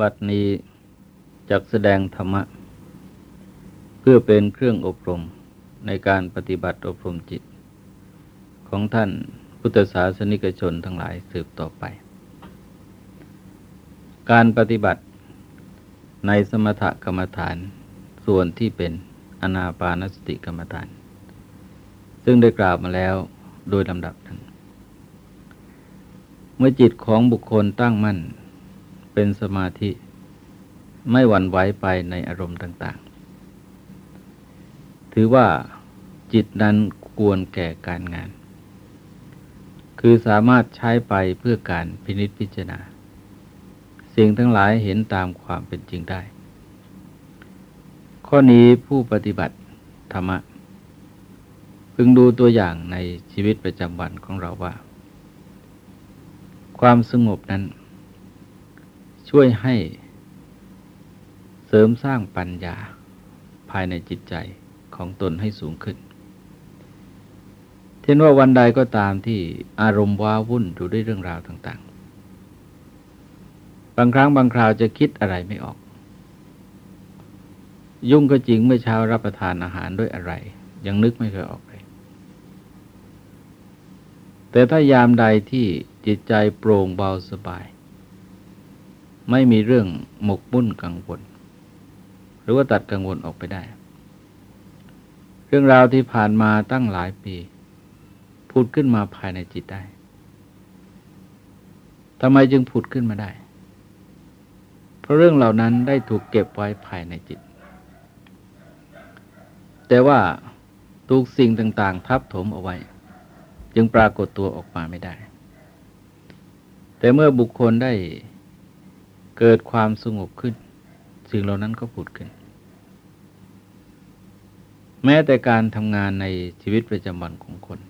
บัดนี้จักแสดงธรรมะ เพื่อเป็นเครื่องอบรมในการปฏิบัติอบรมจิต ของท่านพุทธศาสนิกชนทั้งหลายสืบต่อไป การปฏิบัติในสมถกรรมฐานส่วนที่เป็นอนาปานสติกรรมฐาน ซึ่งได้กล่าวมาแล้วโดยลำดับนั้นเมื่อจิตของบุคคลตั้งมั่น เป็นสมาธิ ไม่หวั่นไหวไปในอารมณ์ต่าง ๆ ถือว่าจิตนั้นควรแก่การงาน คือสามารถใช้ไปเพื่อการพินิจพิจารณา สิ่งทั้งหลายเห็นตามความเป็นจริงได้ ข้อนี้ผู้ปฏิบัติธรรมะพึงดูตัวอย่างในชีวิตประจำวันของเราว่า ความสงบนั้น ช่วยให้เสริมสร้างปัญญาภายในจิตใจของตนให้สูงขึ้น เช่นว่าวันใดก็ตามที่อารมณ์ว้าวุ่นอยู่ด้วยเรื่องราวต่างๆ บางครั้งบางคราวจะคิดอะไรไม่ออก ยุ่งก็จริงเมื่อเช้ารับประทานอาหารด้วยอะไร ยังนึกไม่เคยออกเลยแต่ถ้ายามใดที่จิตใจโปร่งเบาสบาย ไม่มีเรื่องหมกมุ่นกังวล หรือว่าตัดกังวลออกไปได้ เรื่องราวที่ผ่านมาตั้งหลายปี พูดขึ้นมาภายในจิตได้ทำไมจึงผุดขึ้นมาได้ เพราะเรื่องเหล่านั้นได้ถูกเก็บไว้ภายในจิต แต่ว่าถูกสิ่งต่าง ๆ ทับถมเอาไว้ จึงปรากฏตัวออกมาไม่ได้ แต่เมื่อบุคคลได้ เกิดความสงบขึ้น สิ่งเหล่านั้นก็ผุดขึ้น แม้แต่การทำงานในชีวิตประจำวันของคน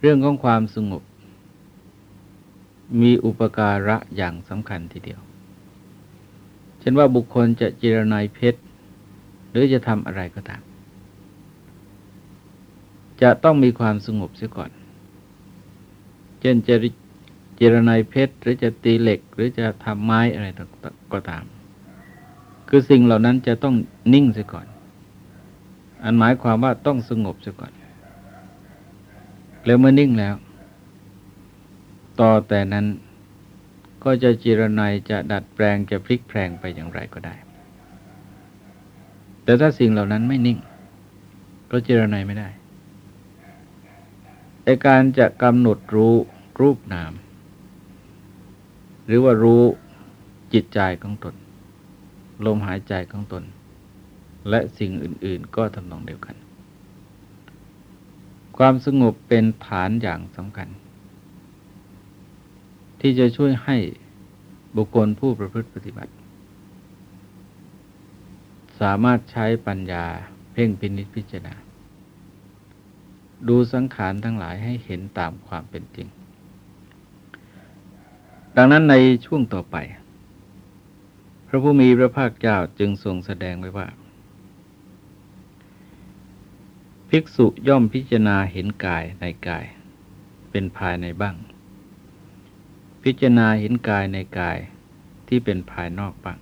เรื่องของความสงบ มีอุปการะอย่างสำคัญทีเดียว เช่นว่าบุคคลจะเจรนายเพชร หรือจะทำอะไรก็ตาม จะต้องมีความสงบเสียก่อน เช่นจะ จรนายเพชร หรือจะตีเหล็ก หรือจะทำไม้อะไรก็ตาม คือสิ่งเหล่านั้นจะต้องนิ่งเสียก่อน อันหมายความว่าต้องสงบเสียก่อน แล้วเมื่อนิ่งแล้ว ต่อแต่นั้นก็จะจิรนัยจะดัดแปลงจะพลิกแปลงไปอย่างไรก็ได้ แต่ถ้าสิ่งเหล่านั้นไม่นิ่ง ก็จิรนัยไม่ได้ไอการจะกำหนดรู้รูปนาม หรือว่ารู้จิตใจของตน ลมหายใจของตน และสิ่งอื่น ๆ ก็ทำนองเดียวกัน ความสงบเป็นฐานอย่างสำคัญ ที่จะช่วยให้บุคคลผู้ประพฤติปฏิบัติ สามารถใช้ปัญญาเพ่งพินิจพิจารณาดูสังขารทั้งหลายให้เห็นตามความเป็นจริง ดังนั้นในช่วงต่อไป พระผู้มีพระภาคเจ้าจึงทรงแสดงไว้ว่า ภิกษุย่อมพิจารณาเห็นกายในกาย เป็นภายในบ้าง พิจารณาเห็นกายในกายที่เป็นภายนอกบ้าง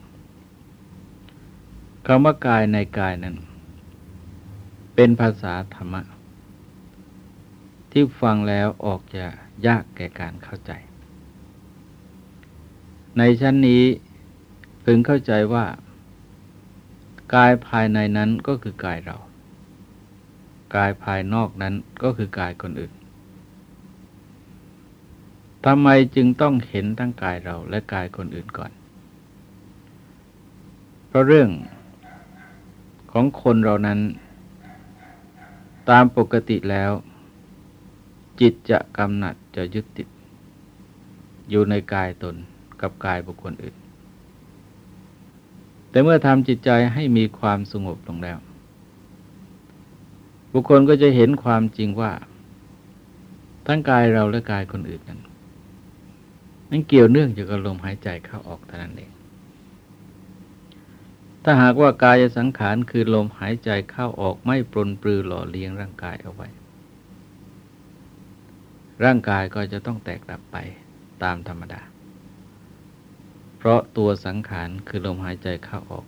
คำว่ากายในกายนั้น เป็นภาษาธรรมะ ที่ฟังแล้วออกจะยากแก่การเข้าใจ ในชั้นนี้พึงเข้าใจว่า กายภายในนั้นก็คือกายเรา กายภายนอกนั้นก็คือกายคนอื่นทำไมจึงต้องเห็นทั้งกายเราและกายคนอื่นก่อน เพราะเรื่องของคนเรานั้น ตามปกติแล้ว จิตจะกำหนัดจะยึดติด อยู่ในกายตน กับกายบุคคลอื่น แต่เมื่อทำจิตใจให้มีความสงบลงแล้ว บุคคลก็จะเห็นความจริงว่า ทั้งกายเราและกายคนอื่นนั้นนั้นเกี่ยวเนื่องจากลมหายใจเข้าออกเท่านั้นเอง ถ้าหากว่ากายสังขารคือลมหายใจเข้าออกไม่ปรนปลือหล่อเลี้ยงร่างกายเอาไว้ ร่างกายก็จะต้องแตกดับไปตามธรรมดา เพราะตัวสังขารคือลมหายใจเข้าออก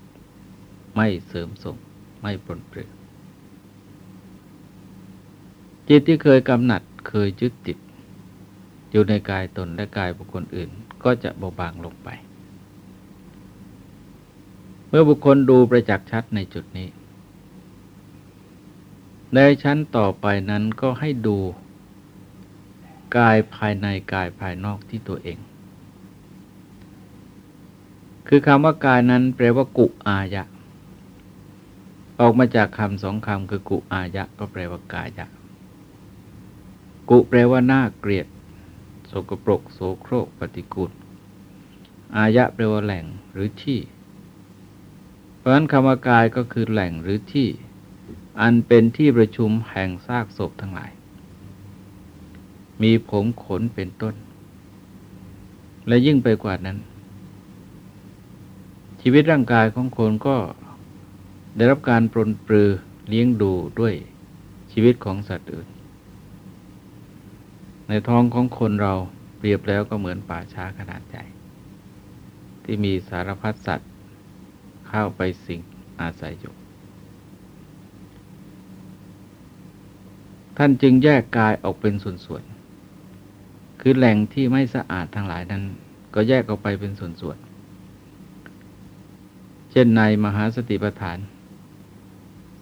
ไม่เสริมส่งไม่ปลนเปลือจิตที่เคยกำหนัดเคยยึดติด อยู่ในกายตนและกายบุคคลอื่น ก็จะเบาบางลงไป เมื่อบุคคลดูประจักษ์ชัดในจุดนี้ ในชั้นต่อไปนั้นก็ให้ดูกายภายในกายภายนอกที่ตัวเอง คือคำว่ากายนั้นแปลว่ากุอายะ ออกมาจากคำสองคำคือกุอายะ ก็แปลว่ากายะ กุแปลว่าน่าเกลียดโสกปรกโสโครกปฏิกูล อายะแปลว่าแหล่งหรือที่ เพราะนั้นคำว่ากายก็คือแหล่งหรือที่ อันเป็นที่ประชุมแห่งซากศพทั้งหลาย มีผมขนเป็นต้น และยิ่งไปกว่านั้น ชีวิตร่างกายของคนก็ได้รับการปรนปรือเลี้ยงดูด้วยชีวิตของสัตว์อื่น ในท้องของคนเราเปรียบแล้วก็เหมือนป่าช้าขนาดใหญ่ที่มีสารพัดสัตว์เข้าไปสิงอาศัยอยู่ ท่านจึงแยกกายออกเป็นส่วนๆ คือแหล่งที่ไม่สะอาดทั้งหลายนั้น ก็แยกออกไปเป็นส่วนๆ เช่นในมหาสติปัฏฐาน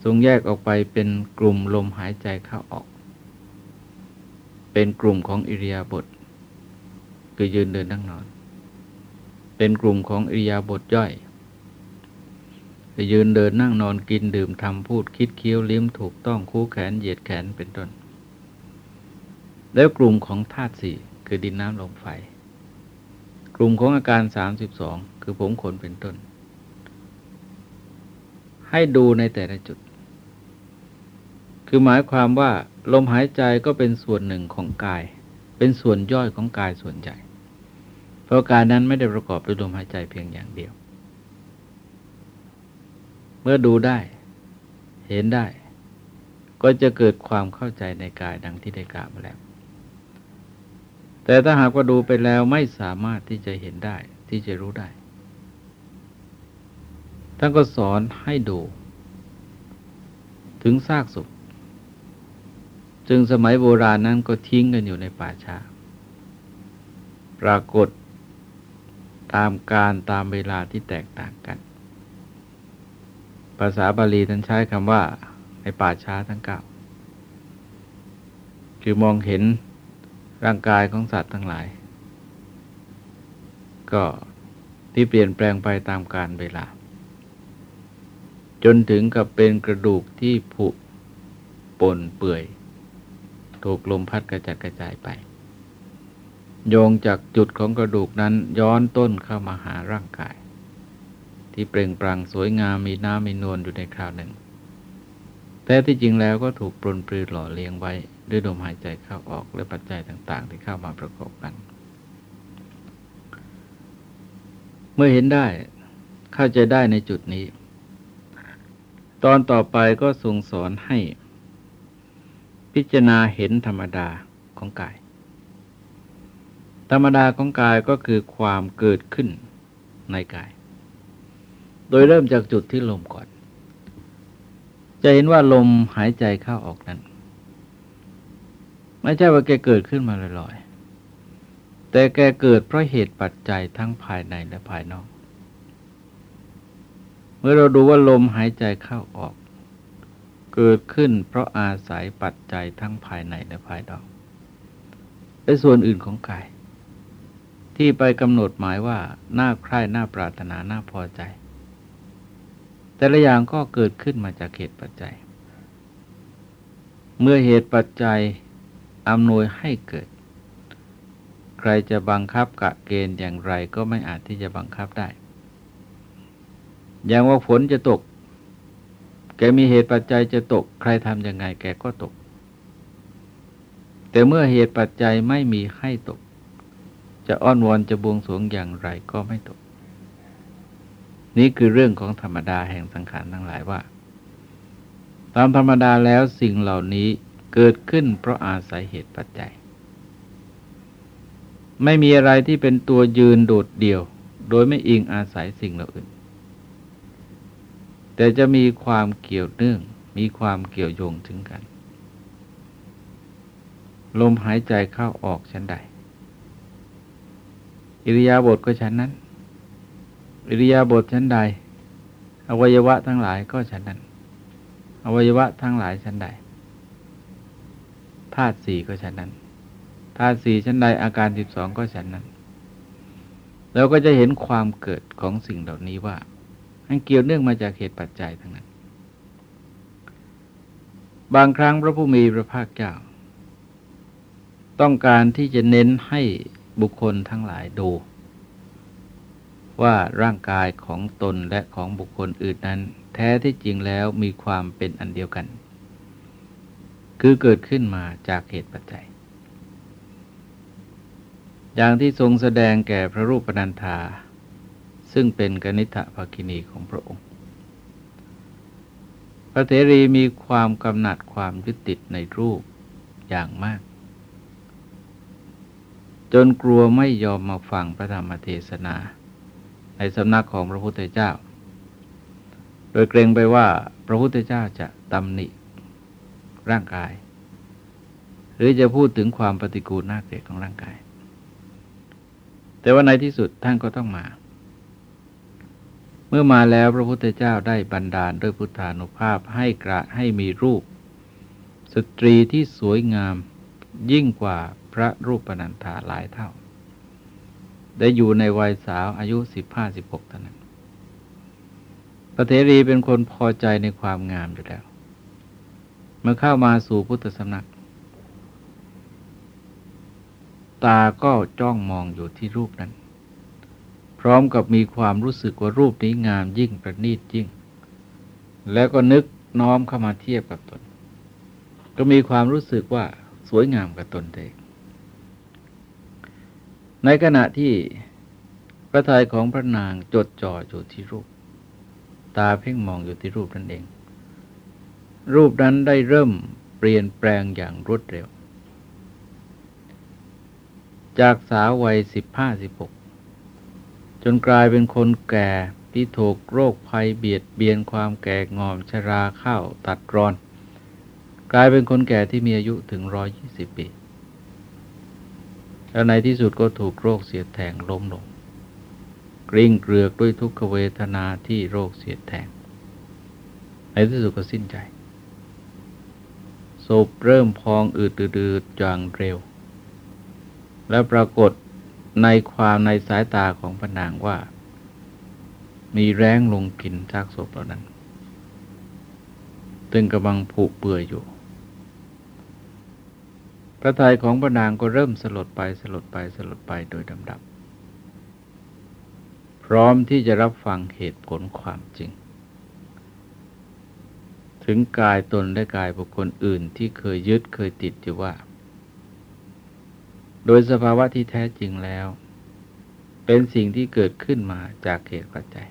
ทรงแยกออกไปเป็นกลุ่มลมหายใจเข้าออก เป็นกลุ่มของอิริยาบถคือยืนเดินนั่งนอน เป็นกลุ่มของอิริยาบถย่อยคือยืนเดินนั่งนอนกินดื่มทำพูดคิดเคี้ยวลิ้มถูกต้องคู่แขนเหยียดแขนเป็นต้น แล้วกลุ่มของธาตุสี่คือดินน้ำลมไฟ กลุ่มของอาการสามสิบสองคือผมขนเป็นต้น ให้ดูในแต่ละจุด คือหมายความว่าลมหายใจก็เป็นส่วนหนึ่งของกาย เป็นส่วนย่อยของกายส่วนใหญ่ เพราะการนั้นไม่ได้ประกอบด้วยลมหายใจเพียงอย่างเดียว เมื่อดูได้ เห็นได้ ก็จะเกิดความเข้าใจในกายดังที่ได้กล่าวมาแล้ว แต่ถ้าหากว่าดูไปแล้วไม่สามารถที่จะเห็นได้ที่จะรู้ได้ ท่านก็สอนให้ดู ถึงซากศพจึงสมัยโบราณนั้นก็ทิ้งกันอยู่ในป่าช้าปรากฏตามการตามเวลาที่แตกต่างกัน ภาษาบาลีท่านใช้คำว่า ในป่าช้าทั้งเก้าคือมองเห็นร่างกายของสัตว์ทั้งหลาย ก็ที่เปลี่ยนแปลงไปตามกาลเวลา จนถึงกับเป็นกระดูกที่ผุปนเปื่อย ถูกลมพัดกระจัดกระจายไป โยงจากจุดของกระดูกนั้นย้อนต้นเข้ามาหาร่างกาย ที่เปล่งปลั่งสวยงามมีน้ำมีนวลอยู่ในคราวหนึ่ง แต่ที่จริงแล้วก็ถูกปลนปลือหล่อเลี้ยงไว้ ด้วยลมหายใจเข้าออกและปัจจัยต่าง ๆ ที่เข้ามาประกอบกัน เมื่อเห็นได้เข้าใจได้ในจุดนี้ ตอนต่อไปก็ทรงสอนให้ พิจารณาเห็นธรรมดาของกาย ธรรมดาของกายก็คือความเกิดขึ้นในกาย โดยเริ่มจากจุดที่ลมก่อน จะเห็นว่าลมหายใจเข้าออกนั้น ไม่ใช่ว่าแกเกิดขึ้นมาลอยๆ แต่แกเกิดเพราะเหตุปัจจัยทั้งภายในและภายนอก มื่อเราดูว่าลมหายใจเข้าออก เกิดขึ้นเพราะอาศัยปัจจัยทั้งภายในและภายนอกเป็นส่วนอื่นของกาย ที่ไปกำหนดหมายว่าหน่าใคร่หน่าปรารถนาหน่าพอใจ แต่ละอย่างก็เกิดขึ้นมาจากเหตุปัจจัย เมื่อเหตุปัจจัยอำนวยให้เกิด ใครจะบังคับกะเกณฑ์อย่างไรก็ไม่อาจที่จะบังคับได้ อย่างว่าฝนจะตก แกมีเหตุปัจจัยจะตก ใครทำยังไง แกก็ตก แต่เมื่อเหตุปัจจัยไม่มีให้ตก จะอ้อนวอนจะบวงสวงอย่างไรก็ไม่ตก นี่คือเรื่องของธรรมดาแห่งสังขารทั้งหลายว่า ตามธรรมดาแล้วสิ่งเหล่านี้เกิดขึ้นเพราะอาศัยเหตุปัจจัย ไม่มีอะไรที่เป็นตัวยืนโดดเดี่ยว โดยไม่อิงอาศัยสิ่งเหล่าอื่น แต่จะมีความเกี่ยวเนื่อง มีความเกี่ยวโยงถึงกัน ลมหายใจเข้าออกชั้นใด อิริยาบถก็ชั้นนั้น อิริยาบถชั้นใด อวัยวะทั้งหลายก็ชั้นนั้น อวัยวะทั้งหลายชั้นใดธาตุสี่ก็ชั้นนั้นธาตุสี่ชั้นใดอาการสิบสองก็ชั้นนั้นเราก็จะเห็นความเกิดของสิ่งเหล่านี้ว่า มันเกี่ยวเนื่องมาจากเหตุปัจจัยทั้งนั้น บางครั้งพระผู้มีพระภาคเจ้า ต้องการที่จะเน้นให้บุคคลทั้งหลายดู ว่าร่างกายของตนและของบุคคลอื่นนั้น แท้ที่จริงแล้วมีความเป็นอันเดียวกัน คือเกิดขึ้นมาจากเหตุปัจจัย อย่างที่ทรงแสดงแก่พระรูปนันธา ซึ่งเป็นกนิษฐภคินีของพระองค์ พระเถรีมีความกำหนัดความยึดติดในรูปอย่างมาก จนกลัวไม่ยอมมาฟังพระธรรมเทศนา ในสำนักของพระพุทธเจ้า โดยเกรงไปว่าพระพุทธเจ้าจะตำหนิร่างกาย หรือจะพูดถึงความปฏิกูลน่าเกลียดของร่างกาย แต่ว่าในที่สุดท่านก็ต้องมา เมื่อมาแล้วพระพุทธเจ้าได้บันดาลด้วยพุทธานุภาพให้กระให้มีรูป สตรีที่สวยงามยิ่งกว่าพระรูปปนันธาหลายเท่า ได้อยู่ในวัยสาวอายุสิบห้าสิบหกเท่านั้นพระเทรีเป็นคนพอใจในความงามอยู่แล้ว เมื่อเข้ามาสู่พุทธสำนัก ตาก็จ้องมองอยู่ที่รูปนั้น พร้อมกับมีความรู้สึกว่ารูปนี้งามยิ่งประณีตยิ่ง แล้วก็นึกน้อมเข้ามาเทียบกับตน ก็มีความรู้สึกว่าสวยงามกับตนเอง ในขณะที่พระทัยของพระนางจดจ่ออยู่ที่รูป ตาเพ่งมองอยู่ที่รูปนั่นเอง รูปนั้นได้เริ่มเปลี่ยนแปลงอย่างรวดเร็ว จากสาววัยสิบห้าสิบหก จนกลายเป็นคนแก่ที่ถูกโรคภัยเบียดเบียนความแก่งอมชราเข้าตัดรอน กลายเป็นคนแก่ที่มีอายุถึงร้อยยี่สิบปี แล้วในที่สุดก็ถูกโรคเสียดแทงล้มลงกริ่งเกลือกด้วยทุกขเวทนาที่โรคเสียดแทง ในที่สุดก็สิ้นใจศพเริ่มพองอืดดืดๆอย่างเร็ว และปรากฏ ในความในสายตาของพนางว่า มีแรงลงกินซากศพเหล่านั้นตึงกำลังผุเปื่อยอยู่ พระทัยของพระนางก็เริ่มสลดไปสลดไปสลดไปโดยดำดับ พร้อมที่จะรับฟังเหตุผลความจริง ถึงกายตนและกายบุคคลอื่นที่เคยยึดเคยติดอยู่ว่า โดยสภาวะที่แท้จริงแล้ว เป็นสิ่งที่เกิดขึ้นมาจากเหตุปัจจัย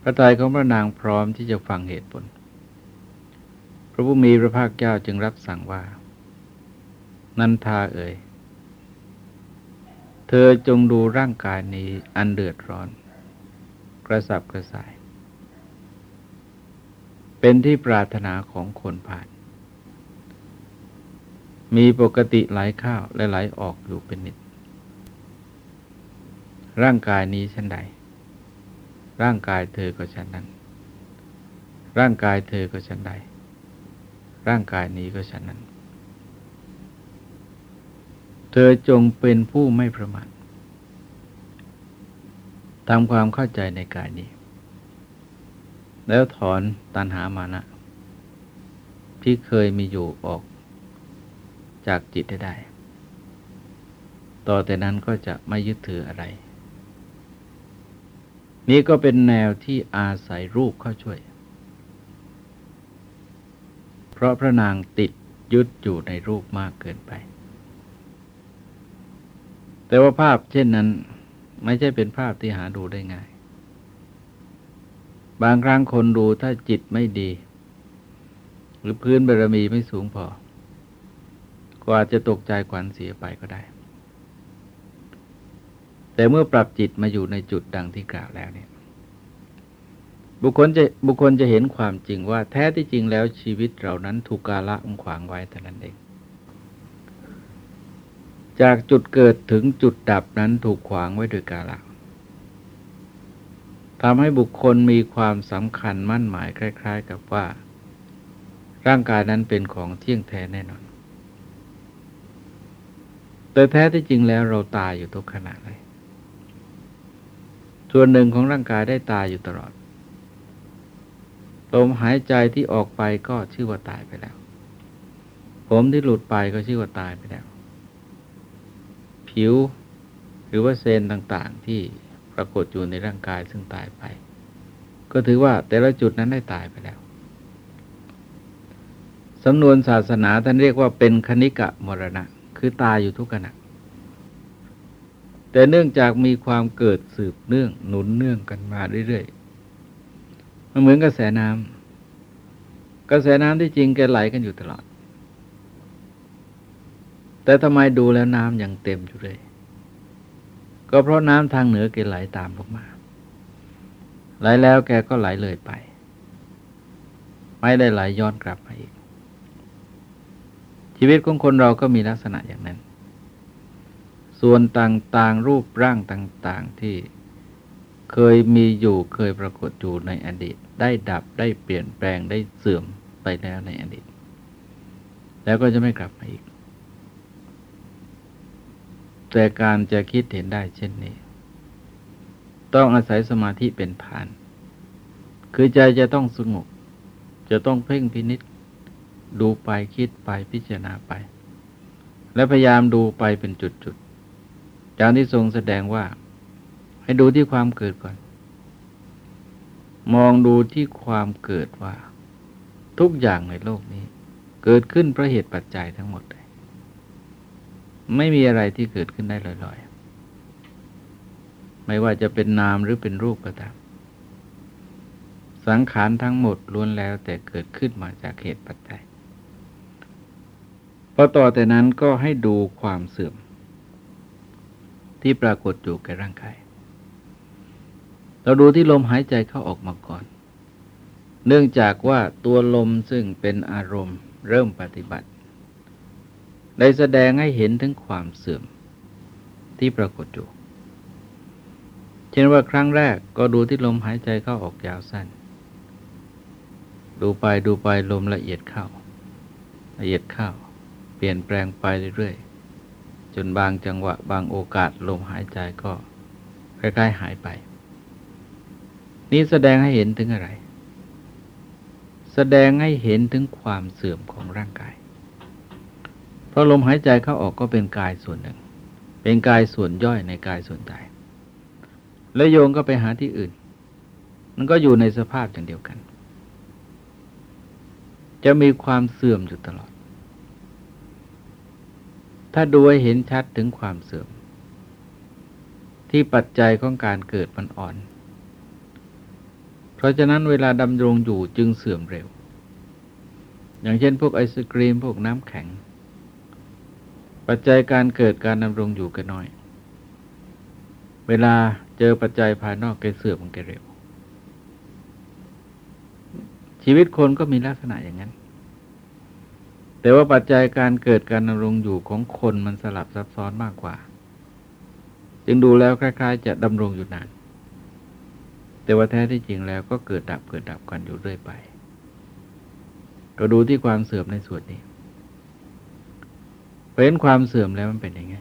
พระทัยของพระนางพร้อมที่จะฟังเหตุผล พระผู้มีพระภาคเจ้าจึงรับสั่งว่า นันทาเอ่ย เธอจงดูร่างกายนี้อันเดือดร้อน กระสับกระส่าย เป็นที่ปรารถนาของคนผ่าน มีปกติไหลเข้าและไหลออกอยู่เป็นนิด ร่างกายนี้ชั้นใด ร่างกายเธอก็ชั้นนั้น ร่างกายเธอก็ชั้นใด ร่างกายนี้ก็ชั้นนั้น เธอจงเป็นผู้ไม่ประมาททำความเข้าใจในกายนี้ แล้วถอนตัณหามานะ ที่เคยมีอยู่ออก จากจิตได้ได้ ต่อแต่นั้นก็จะไม่ยึดถืออะไร นี่ก็เป็นแนวที่อาศัยรูปเข้าช่วย เพราะพระนางติดยึดอยู่ในรูปมากเกินไป แต่ว่าภาพเช่นนั้นไม่ใช่เป็นภาพที่หาดูได้ง่าย บางครั้งคนดูถ้าจิตไม่ดี หรือพื้นบารมีไม่สูงพอ ก็อาจจะตกใจขวัญเสียไปก็ได้ แต่เมื่อปรับจิตมาอยู่ในจุดดังที่กล่าวแล้วเนี่ยบุคคลจะบุคคลจะเห็นความจริงว่าแท้ที่จริงแล้วชีวิตเรานั้นถูกกาละองขวางไว้แต่นั้นเอง จากจุดเกิดถึงจุดดับนั้นถูกขวางไว้โดยกาละทำให้บุคคลมีความสำคัญมั่นหมายคล้าย ๆ กับว่า ร่างกายนั้นเป็นของเที่ยงแท้แน่นอน แต่แท้ที่จริงแล้วเราตายอยู่ทุกขณะเลย ส่วนหนึ่งของร่างกายได้ตายอยู่ตลอด ลมหายใจที่ออกไปก็ชื่อว่าตายไปแล้ว ผมที่หลุดไปก็ชื่อว่าตายไปแล้ว ผิวหรือว่าเซนต่างๆ ที่ปรากฏอยู่ในร่างกายซึ่งตายไป ก็ถือว่าแต่ละจุดนั้นได้ตายไปแล้วสำนวนศาสนาท่านเรียกว่าเป็นคณิกะมรณะ คือตายอยู่ทุกขณะ แต่เนื่องจากมีความเกิดสืบเนื่องหนุนเนื่องกันมาเรื่อยๆ มันเหมือนกระแสน้ำกระแสน้ำที่จริงแกไหลกันอยู่ตลอด แต่ทำไมดูแล้วน้ำยังเต็มอยู่เลย ก็เพราะน้ำทางเหนือแกไหลตามลงมา ไหลแล้วแกก็ไหลเลยไป ไม่ได้ไหลย้อนกลับมาอีก ชีวิตของคนเราก็มีลักษณะอย่างนั้น ส่วนต่างๆ รูปร่างต่าง ๆ ที่เคยมีอยู่เคยปรากฏอยู่ในอดีต ได้ดับได้เปลี่ยนแปลงได้เสื่อมไปแล้วในอดีต แล้วก็จะไม่กลับมาอีก แต่การจะคิดเห็นได้เช่นนี้ ต้องอาศัยสมาธิเป็นฐาน คือใจจะต้องสงบจะต้องเพ่งพินิษ ดูไปคิดไปพิจารณาไป และพยายามดูไปเป็นจุดๆจากที่ทรงแสดงว่า ให้ดูที่ความเกิดก่อน มองดูที่ความเกิดว่า ทุกอย่างในโลกนี้ เกิดขึ้นเพราะเหตุปัจจัยทั้งหมดเลยไม่มีอะไรที่เกิดขึ้นได้ลอยๆ ไม่ว่าจะเป็นนามหรือเป็นรูปก็ตามสังขารทั้งหมดล้วนแล้วแต่เกิดขึ้นมาจากเหตุปัจจัย พอต่อแต่นั้นก็ให้ดูความเสื่อม ที่ปรากฏอยู่กับร่างกาย เราดูที่ลมหายใจเข้าออกมาก่อน เนื่องจากว่าตัวลมซึ่งเป็นอารมณ์เริ่มปฏิบัติ ได้แสดงให้เห็นถึงความเสื่อมที่ปรากฏอยู่ เช่นว่าครั้งแรกก็ดูที่ลมหายใจเข้าออกยาวสั้น ดูไปดูไปลมละเอียดเข้า ละเอียดเข้า เปลี่ยนแปลงไปเรื่อยๆ จนบางจังหวะบางโอกาสลมหายใจก็คล้ายๆหายไป นี้แสดงให้เห็นถึงอะไร แสดงให้เห็นถึงความเสื่อมของร่างกาย เพราะลมหายใจเข้าออกก็เป็นกายส่วนหนึ่ง เป็นกายส่วนย่อยในกายส่วนใจแล้วโยงก็ไปหาที่อื่น มันก็อยู่ในสภาพอย่างเดียวกัน จะมีความเสื่อมอยู่ตลอด ถ้าดูให้เห็นชัดถึงความเสื่อม ที่ปัจจัยของการเกิดมันอ่อน เพราะฉะนั้นเวลาดำรงอยู่จึงเสื่อมเร็ว อย่างเช่นพวกไอศกรีมพวกน้ำแข็ง ปัจจัยการเกิดการดำรงอยู่กันน้อย เวลาเจอปัจจัยภายนอกแกเสื่อมมันแกเร็ว ชีวิตคนก็มีลักษณะอย่างนั้น แต่ว่าปัจจัยการเกิดการดำรงอยู่ของคนมันสลับซับซ้อนมากกว่า จึงดูแล้วคล้าย ๆ จะดำรงอยู่นาน แต่ว่าแท้ที่จริงแล้วก็เกิดดับเกิดดับกันอยู่เรื่อยไป ก็ดูที่ความเสื่อมในส่วนนี้เห็นความเสื่อมแล้วมันเป็นยังไง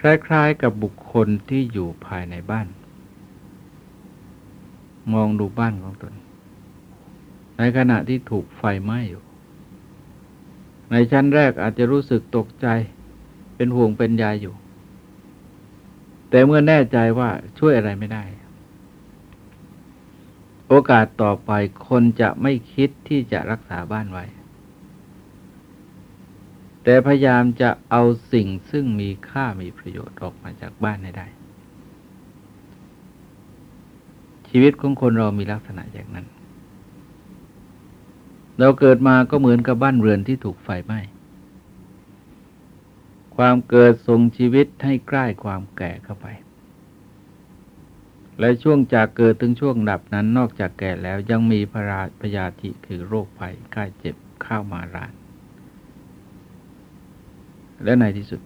คล้าย ๆ กับบุคคลที่อยู่ภายในบ้าน มองดูบ้านของตน ในขณะที่ถูกไฟไหม้อยู่ ในชั้นแรกอาจจะรู้สึกตกใจ เป็นห่วงเป็นใยอยู่ แต่เมื่อแน่ใจว่าช่วยอะไรไม่ได้ โอกาสต่อไปคนจะไม่คิดที่จะรักษาบ้านไว้ แต่พยายามจะเอาสิ่งซึ่งมีค่ามีประโยชน์ออกมาจากบ้านให้ได้ ชีวิตของคนเรามีลักษณะอย่างนั้น เราเกิดมาก็เหมือนกับบ้านเรือนที่ถูกไฟไหม้ ความเกิดทรงชีวิตให้ใกล้ความแก่เข้าไป และช่วงจากเกิดถึงช่วงดับนั้นนอกจากแก่แล้วยังมีพราพยาธิคือโรคภัยไข้เจ็บเข้ามาราน และในที่สุด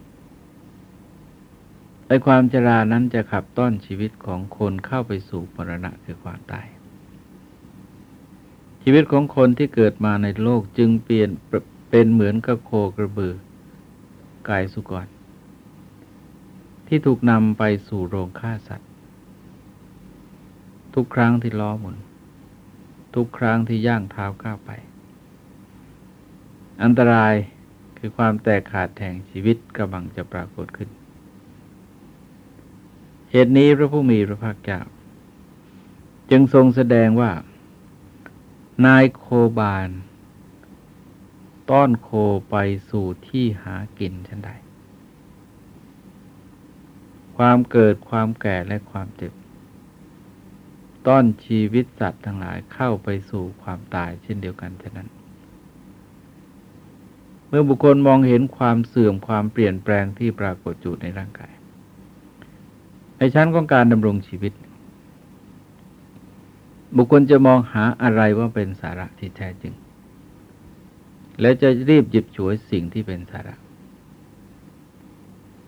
ไอความชรานั้นจะขับต้อนชีวิตของคนเข้าไปสู่มรณะคือความตาย ชีวิตของคนที่เกิดมาในโลกจึงเปลี่ยนเป็นเหมือนกับโคกระบือกายสุกร ที่ถูกนำไปสู่โรงฆ่าสัตว์ ทุกครั้งที่ล้อหมุน ทุกครั้งที่ย่างเท้าก้าวไป อันตรายคือความแตกขาดแห่งชีวิตกำลังจะปรากฏขึ้น เหตุนี้พระผู้มีพระภาคเจ้า จึงทรงแสดงว่า นายโคบาลต้อนโคไปสู่ที่หากินฉันใด ความเกิดความแก่และความเจ็บ ต้อนชีวิตสัตว์ทั้งหลายเข้าไปสู่ความตายเช่นเดียวกันฉะนั้น เมื่อบุคคลมองเห็นความเสื่อมความเปลี่ยนแปลงที่ปรากฏอยู่ในร่างกายในชั้นของการดำรงชีวิต บุคคลจะมองหาอะไรว่าเป็นสาระที่แท้จริง และจะรีบหยิบฉวยสิ่งที่เป็นสาระ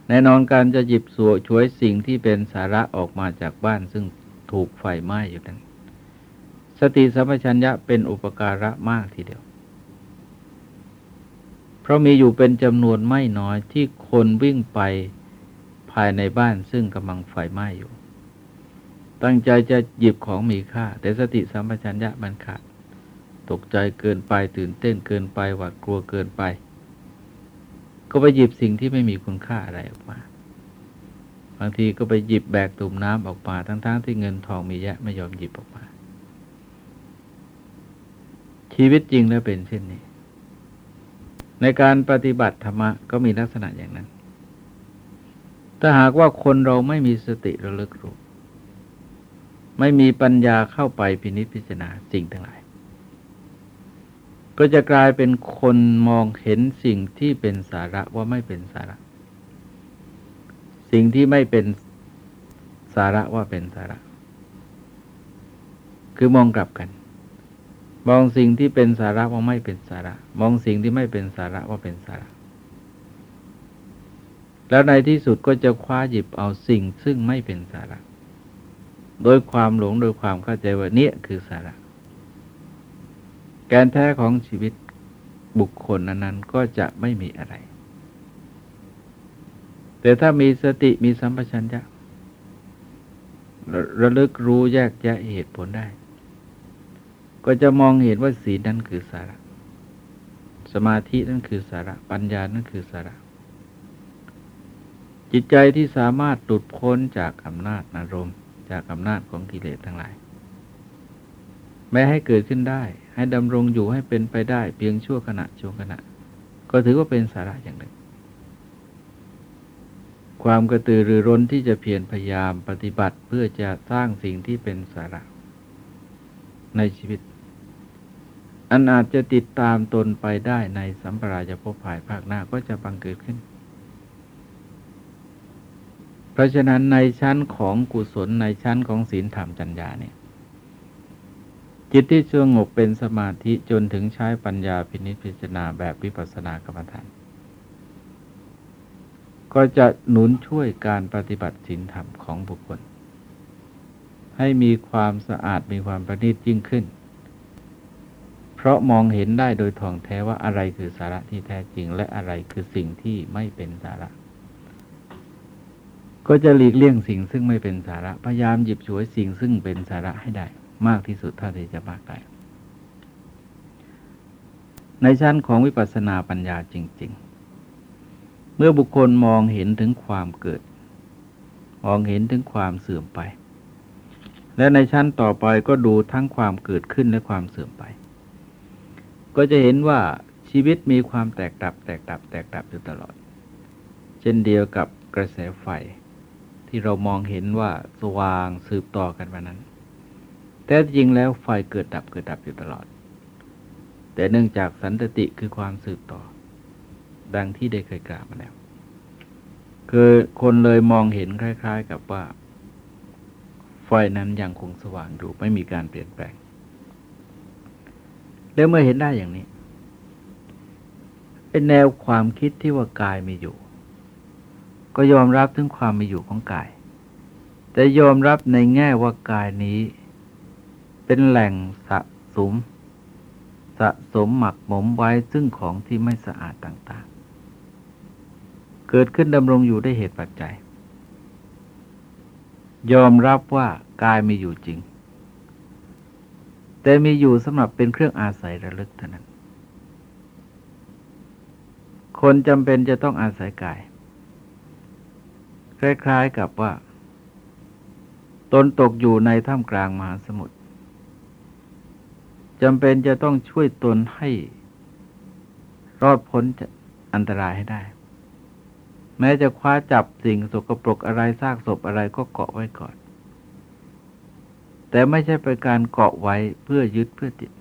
แน่นอนการจะหยิบสวช่วยสิ่งที่เป็นสาระออกมาจากบ้านซึ่งถูกไฟไหม้อยู่นั้น สติสัมปชัญญะเป็นอุปการะมากทีเดียว เพราะมีอยู่เป็นจำนวนไม่น้อยที่คนวิ่งไปภายในบ้านซึ่งกำลังไฟไหม้อยู่ ตั้งใจจะหยิบของมีค่า แต่สติสัมปชัญญะมันขาดตกใจเกินไปตื่นเต้นเกินไปหวาดกลัวเกินไป ก็ไปหยิบสิ่งที่ไม่มีคุณค่าอะไรออกมา บางทีก็ไปหยิบแบกตุ่มน้ำออกมาทั้งๆทที่เงินทองมีแยะไม่ยอมหยิบออกมา ชีวิตจริงแล้วเป็นเช่นนี้ ในการปฏิบัติธรรมะก็มีลักษณะอย่างนั้น ถ้าหากว่าคนเราไม่มีสติระลึกรู้ ไม่มีปัญญาเข้าไปพินิจพิจารณาสิ่งทั้งหลาย ก็จะกลายเป็นคนมองเห็นสิ่งที่เป็นสาระว่าไม่เป็นสาระ สิ่งที่ไม่เป็นสาระว่าเป็นสาระ คือมองกลับกัน มองสิ่งที่เป็นสาระว่าไม่เป็นสาระ มองสิ่งที่ไม่เป็นสาระว่าเป็นสาระ แล้วในที่สุดก็จะคว้าหยิบเอาสิ่งซึ่งไม่เป็นสาระ โดยความหลงโดยความเข้าใจว่าเนี่ยคือสาระแกนแท้ของชีวิตบุคคลนั้นก็จะไม่มีอะไร แต่ถ้ามีสติมีสัมปชัญญะระระลึกรู้แยกแยะเหตุผลได้ ก็จะมองเห็นว่าสีนั้นคือสาระ สมาธินั่นคือสาระ ปัญญานั่นคือสาระ จิตใจที่สามารถหลุดพ้นจากอำนาจอารมณ์ จากอำนาจของกิเลสทั้งหลาย แม้ให้เกิดขึ้นได้ ให้ดำรงอยู่ให้เป็นไปได้ เพียงชั่วขณะชั่วขณะ ก็ถือว่าเป็นสาระอย่างหนึ่ง ความกระตือรือร้นที่จะเพียรพยายามปฏิบัติเพื่อจะสร้างสิ่งที่เป็นสาระ ในชีวิต อันอาจจะติดตามตนไปได้ในสัมปราจะพภายภาคหน้าก็จะบังเกิดขึ้น ราะฉะนั้นในชั้นของกุศลในชั้นของศีลธรรมจัญญาเนี่ย จิตที่สงบเป็นสมาธิจนถึงใช้ปัญญาพินิจพิจารณาแบบวิปัสสนากรรมฐาน ก็จะหนุนช่วยการปฏิบัติศีลธรรมของบุคคล ให้มีความสะอาดมีความประณีตยิ่งขึ้น เพราะมองเห็นได้โดยท่องแท้ว่าอะไรคือสาระที่แท้จริง และอะไรคือสิ่งที่ไม่เป็นสาระ ก็จะหลีกเลี่ยงสิ่งซึ่งไม่เป็นสาระ พยายามหยิบฉวยสิ่งซึ่งเป็นสาระให้ได้ มากที่สุดเท่าที่จะมากได้ ในชั้นของวิปัสสนาปัญญาจริง ๆ เมื่อบุคคลมองเห็นถึงความเกิด มองเห็นถึงความเสื่อมไป และในชั้นต่อไปก็ดูทั้งความเกิดขึ้นและความเสื่อมไป ก็จะเห็นว่าชีวิตมีความแตกดับ แตกดับ แตกดับอยู่ตลอด เช่นเดียวกับกระแสไฟ ที่เรามองเห็นว่าสว่างสืบต่อกันมานั้น แต่จริงแล้วไฟเกิดดับเกิดดับอยู่ตลอด แต่เนื่องจากสันตติคือความสืบต่อ ดังที่ได้เคยกล่าวมาแล้ว คือคนเลยมองเห็นคล้าย ๆ กับว่า ไฟนั้นยังคงสว่างอยู่ไม่มีการเปลี่ยนแปลง แล้วเมื่อเห็นได้อย่างนี้เป็นแนวความคิดที่ว่ากายมีอยู่ ก็ยอมรับถึงความมีอยู่ของกาย แต่ยอมรับในแง่ว่ากายนี้ เป็นแหล่งสะสม สะสมหมักหมมไว้ซึ่งของที่ไม่สะอาดต่างๆ เกิดขึ้นดำรงอยู่ได้เหตุปัจจัย ยอมรับว่ากายมีอยู่จริง แต่มีอยู่สำหรับเป็นเครื่องอาศัยระลึกเท่านั้น คนจำเป็นจะต้องอาศัยกาย คล้าย ๆกับว่า ตนตกอยู่ในท่ามกลางมหาสมุทรจำเป็นจะต้องช่วยตนให้รอดพ้นจากอันตรายให้ได้ แม้จะคว้าจับสิ่งสกปรกอะไรซากศพอะไรก็เกาะไว้ก่อน แต่ไม่ใช่เป็นการเกาะไว้เพื่อยึดเพื่อติด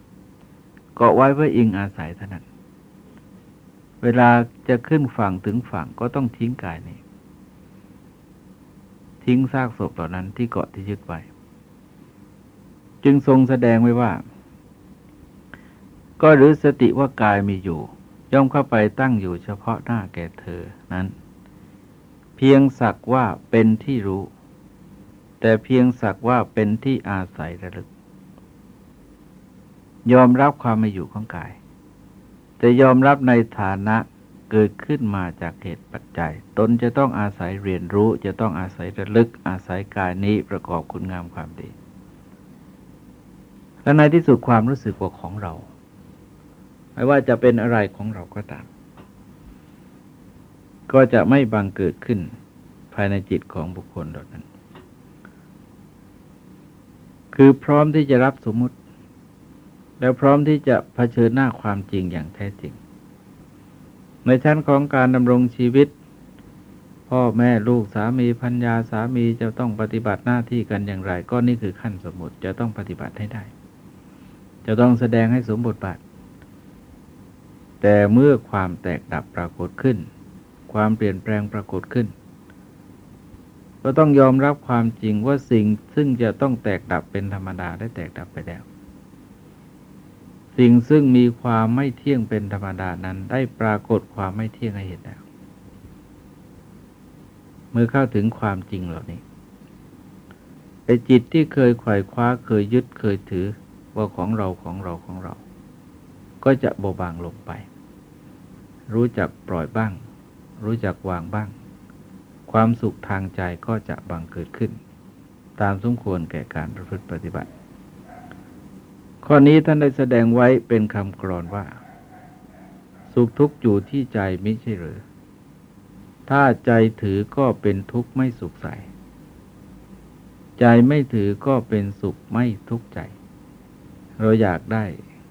เกาะไว้เพื่ออิงอาศัยเท่านั้น เวลาจะขึ้นฝั่งถึงฝั่งก็ต้องทิ้งกายนี้ ทิ้งซากศพเหล่านั้นที่เกาะที่ยึดไว้ จึงทรงแสดงไว้ว่า ก็หรือสติว่ากายมีอยู่ ย่อมเข้าไปตั้งอยู่เฉพาะหน้าแก่เธอนั้น เพียงสักว่าเป็นที่รู้ แต่เพียงสักว่าเป็นที่อาศัยระลึก ยอมรับความไม่อยู่ของกาย แต่ยอมรับในฐานะ เกิดขึ้นมาจากเหตุปัจจัย ตนจะต้องอาศัยเรียนรู้ จะต้องอาศัยระลึก อาศัยกายนี้ประกอบคุณงามความดี และในที่สุดความรู้สึกว่าของเรา ไม่ว่าจะเป็นอะไรของเราก็ตาม ก็จะไม่บังเกิดขึ้นภายในจิตของบุคคลเหล่านั้น คือพร้อมที่จะรับสมมติ แล้วพร้อมที่จะะเผชิญหน้าความจริงอย่างแท้จริง ในชั้นของการดำรงชีวิต พ่อแม่ลูกสามีพัญญาสามีจะต้องปฏิบัติหน้าที่กันอย่างไร ก็นี่คือขั้นสมมติจะต้องปฏิบัติให้ได้ จะต้องแสดงให้สมบทบาทแต่เมื่อความแตกดับปรากฏขึ้น ความเปลี่ยนแปลงปรากฏขึ้น ก็ต้องยอมรับความจริงว่าสิ่งซึ่งจะต้องแตกดับเป็นธรรมดาได้แตกดับไปแล้ว สิ่งซึ่งมีความไม่เที่ยงเป็นธรรมดานั้น ได้ปรากฏความไม่เที่ยงให้เห็นแล้วเมื่อเข้าถึงความจริงเหล่านี้ไอ้จิตที่เคยไขว่คว้าเคยยึดเคยถือว่าของเราของเราของเรา ก็จะเบาบางลงไป รู้จักปล่อยบ้าง รู้จักวางบ้าง ความสุขทางใจก็จะบังเกิดขึ้น ตามสมควรแก่การประพฤติปฏิบัติ ข้อนี้ท่านได้แสดงไว้เป็นคำกรอนว่า สุขทุกข์อยู่ที่ใจไม่ใช่หรือ ถ้าใจถือก็เป็นทุกข์ไม่สุขใส ใจไม่ถือก็เป็นสุขไม่ทุกข์ใจ เราอยากได้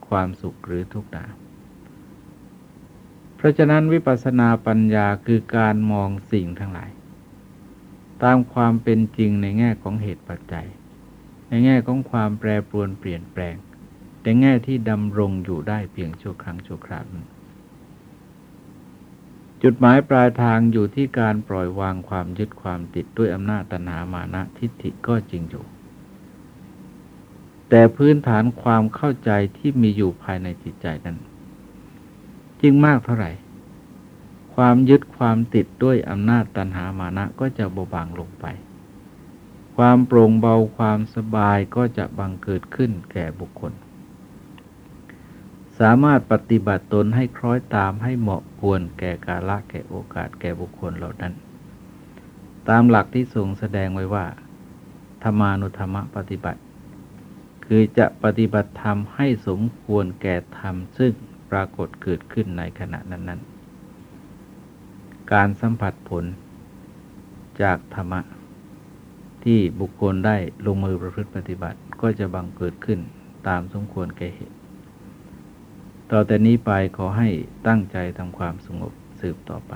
ความสุขหรือทุกข์นาเพราะฉะนั้นวิปัสสนาปัญญาคือการมองสิ่งทั้งหลาย ตามความเป็นจริงในแง่ของเหตุปัจจัย ในแง่ของความแปรปรวนเปลี่ยนแปลง ในแง่ที่ดำรงอยู่ได้เพียงชั่วครั้งชั่วคราวจุดหมายปลายทางอยู่ที่การปล่อยวางความยึดความติดด้วยอำนาจตัณหามานะทิฏฐิก็จริงอยู่ แต่พื้นฐานความเข้าใจที่มีอยู่ภายในจิตใจนั้นจริงมากเท่าไหร่ ความยึดความติดด้วยอำนาจตัณหามานะก็จะเบาบางลงไป ความโปร่งเบาความสบายก็จะบังเกิดขึ้นแก่บุคคล สามารถปฏิบัติตนให้คล้อยตามให้เหมาะควรแก่กาละแก่โอกาสแก่บุคคลเหล่านั้น ตามหลักที่ทรงแสดงไว้ว่า ธรรมานุธรรมปฏิบัติ คือจะปฏิบัติธรรมให้สมควรแก่ธรรมซึ่งปรากฏเกิดขึ้นในขณะนั้น ๆ การสัมผัสผลจากธรรมะ ที่บุคคลได้ลงมือประพฤติปฏิบัติก็จะบังเกิดขึ้นตามสมควรแก่เหตุ ต่อแต่นี้ไปขอให้ตั้งใจทำความสงบสืบต่อไป